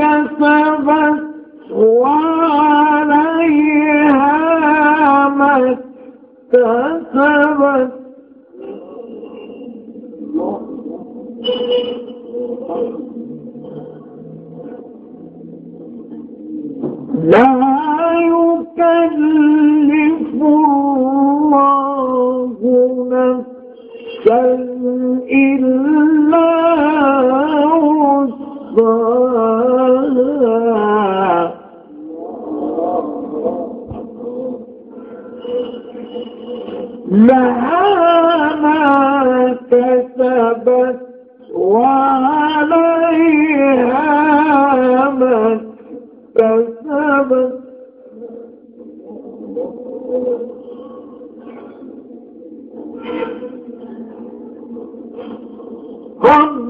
كسبت وعليها ما اكتسبت. لا يكلف الله نفسا إلا وسعها. لها ما كسبت وعليها ما كسبت. هم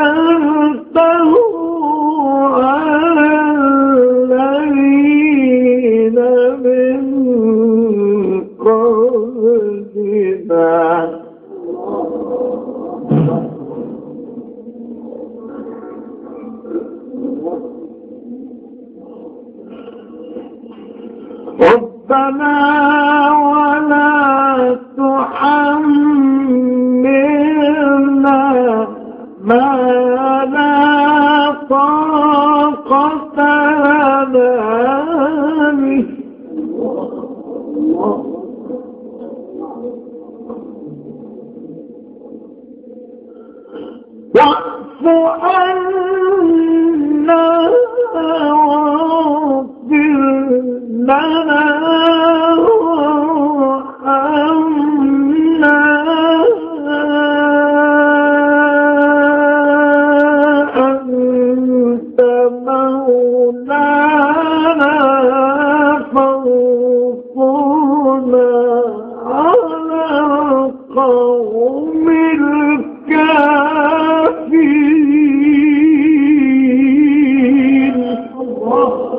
ربنا ولا تحملنا ما لا طاقة لنا به. واعف عنا ربنا أما أنت مولانا فانصرنا على القوم الكافرين.